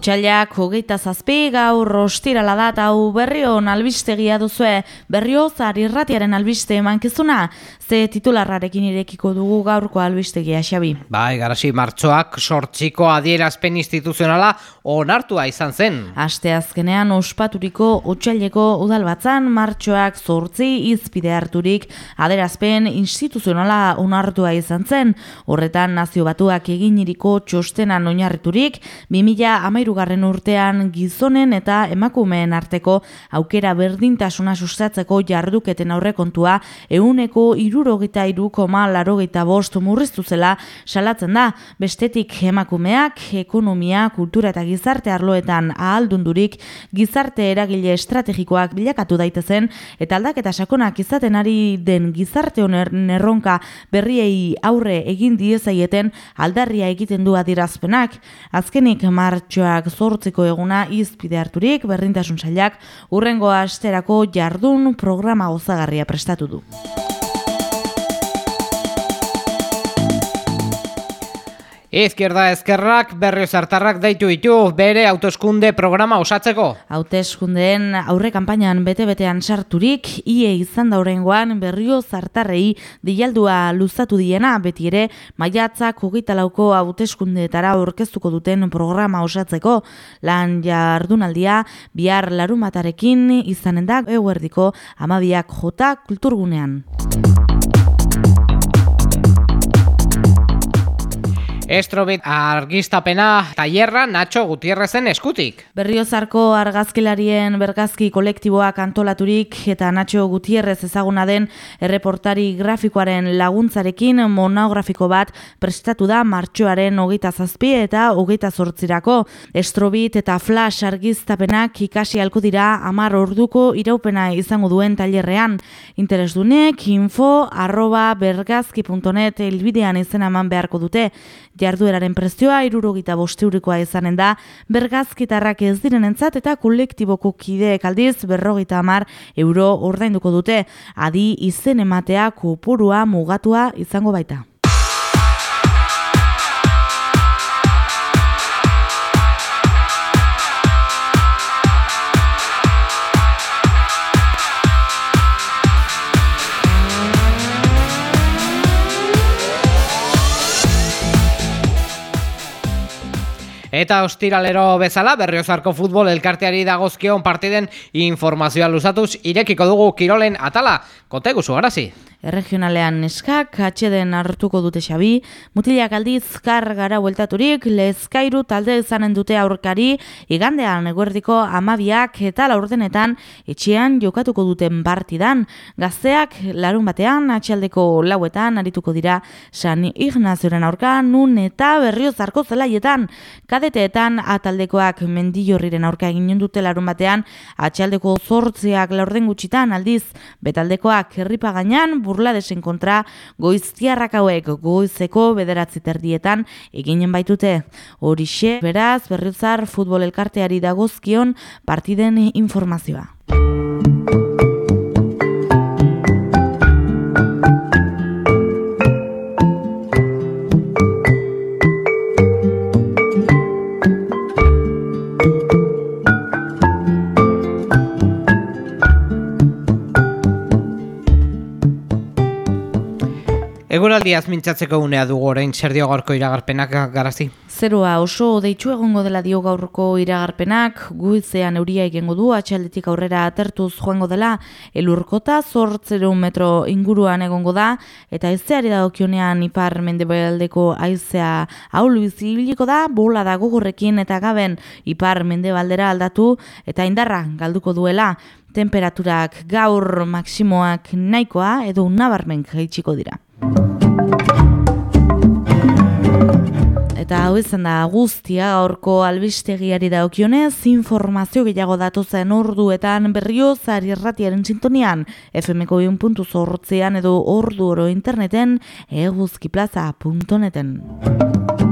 Otsailak hogeita zazpi gaur ostirala da eta hau berrion albistegia duzue berrio zar irratiaren albiste emankizuna ze titularrarekin irekiko dugu gaurko albistegia xabi. Bai, garasi martxoak sortziko adierazpen instituzionala onartua izan zen. Aste azkenean ospaturiko otsaileko udal batzan martxoak zortzi izpide harturik adierazpen instituzionala onartua izan zen. Horretan nazio batuak eginiriko txostenan oinarriturik 2000 amairugarren urtean gizonen eta emakumeen arteko aukera berdintasuna sustatzeko jarduketen aurrekontua euneko irurogita irukoma larogita bost murriztu zela salatzen da, bestetik emakumeak, ekonomia, kultura eta gizarte arloetan ahaldundurik gizarte eragile estrategikoak bilakatu daitezen eta aldaketa sakonak izaten ari den gizarte honer nerronka berriei aurre egin diezaieten aldarria egiten du adirazpenak. Azkenik martxoa martxoak zortzeko eguna izpide harturik berdintasun sailak urrengo asterako jardun programa ozagarria prestatu du. Izquierda ezkerrak berrio zartarrak daitu ditu bere autoeskunde programa osatzeko. Hauteskundeen aurre kanpainan bete-betean sarturik, ie izan daurengoan berrio zartarrei dialdua luzatu diena, beti ere maiatzak hogeita lauko hauteskundeetara orkestuko duten programa osatzeko. Lan jardunaldia bihar larumatarekin izanen da eguerdiko amabiak jota kulturgunean. Estrobit argistapena tailerra Nacho Gutierrezen eskutik. Berriozarko argazkilarien bergazki kolektiboak antolaturik eta Nacho Gutierrez ezaguna den erreportari grafikoaren laguntzarekin monografiko bat prestatu da martxoaren hogeita zazpi eta hogeita zortzirako. Estrobit eta flash argiztapenak ikasi alko dira amar orduko iraupena izango duen tailerrean. Interesdunek info arroba bergazki.net elbidean izan eman beharko dute jardueraren prezioa irurogita bosteurikoa izanen da, bergazkitarrak ez direnentzat eta kolektiboko kideek aldiz berrogita amar euro ordainduko dute, adi izen ematea kopurua mugatua izango baita. Eta ostiralero bezala berriozarko futbol elkarteari dagozkion partiden informazioa luzatuz irekiko dugu kirolen atala. Kote guzu, garazi? Erregionalean neskak atxeden hartuko dute xabi, mutilak aldiz kar gara bueltaturik, lezkairu talde izanen dute aurkari, igandean eguerdiko amabiak eta laurdenetan etxean jokatuko duten partidan. Gazteak larun batean atxaldeko lauetan arituko dira San Ignazioren aurka nun eta berriozarko zelaietan. Kadeteetan ataldekoak mendillorriren aurka egin dute larun batean atxaldeko zortziak laurden gutxitan aldiz, betaldekoak herripa gainan, burladesen kontra goiztiarrak hauek goizeko bederatzi terdietan eginen baitute. Horixe, beraz, berriozar futbol elkarteari dagozkion partiden informazioa. Eguraldiaz mintzatzeko unea dugu orain zer dio gaurko iragarpenak garazi? Zerua oso deitxu egongo dela dio gaurko iragarpenak, guizean euria egingo du, atxaldetik aurrera atertuz joango dela, elurkota zortzeru metro inguruan egongo da, eta ezeari da okionean ipar mendebaldeko aizea haulu bizibiliko da, bola da gogorrekin eta gaben ipar mendebaldera aldatu, eta indarra galduko duela, temperaturak gaur maksimoak nahikoa edo nabarmen gaitxiko dira. Eta hau izan da guztia gaurko albistegiari daukionez informazio gehiago datu zen orduetan berrio zari erratiaren sintonian FMko puntu zorrotzean edo ordu oro interneten eguzkiplaza.neten.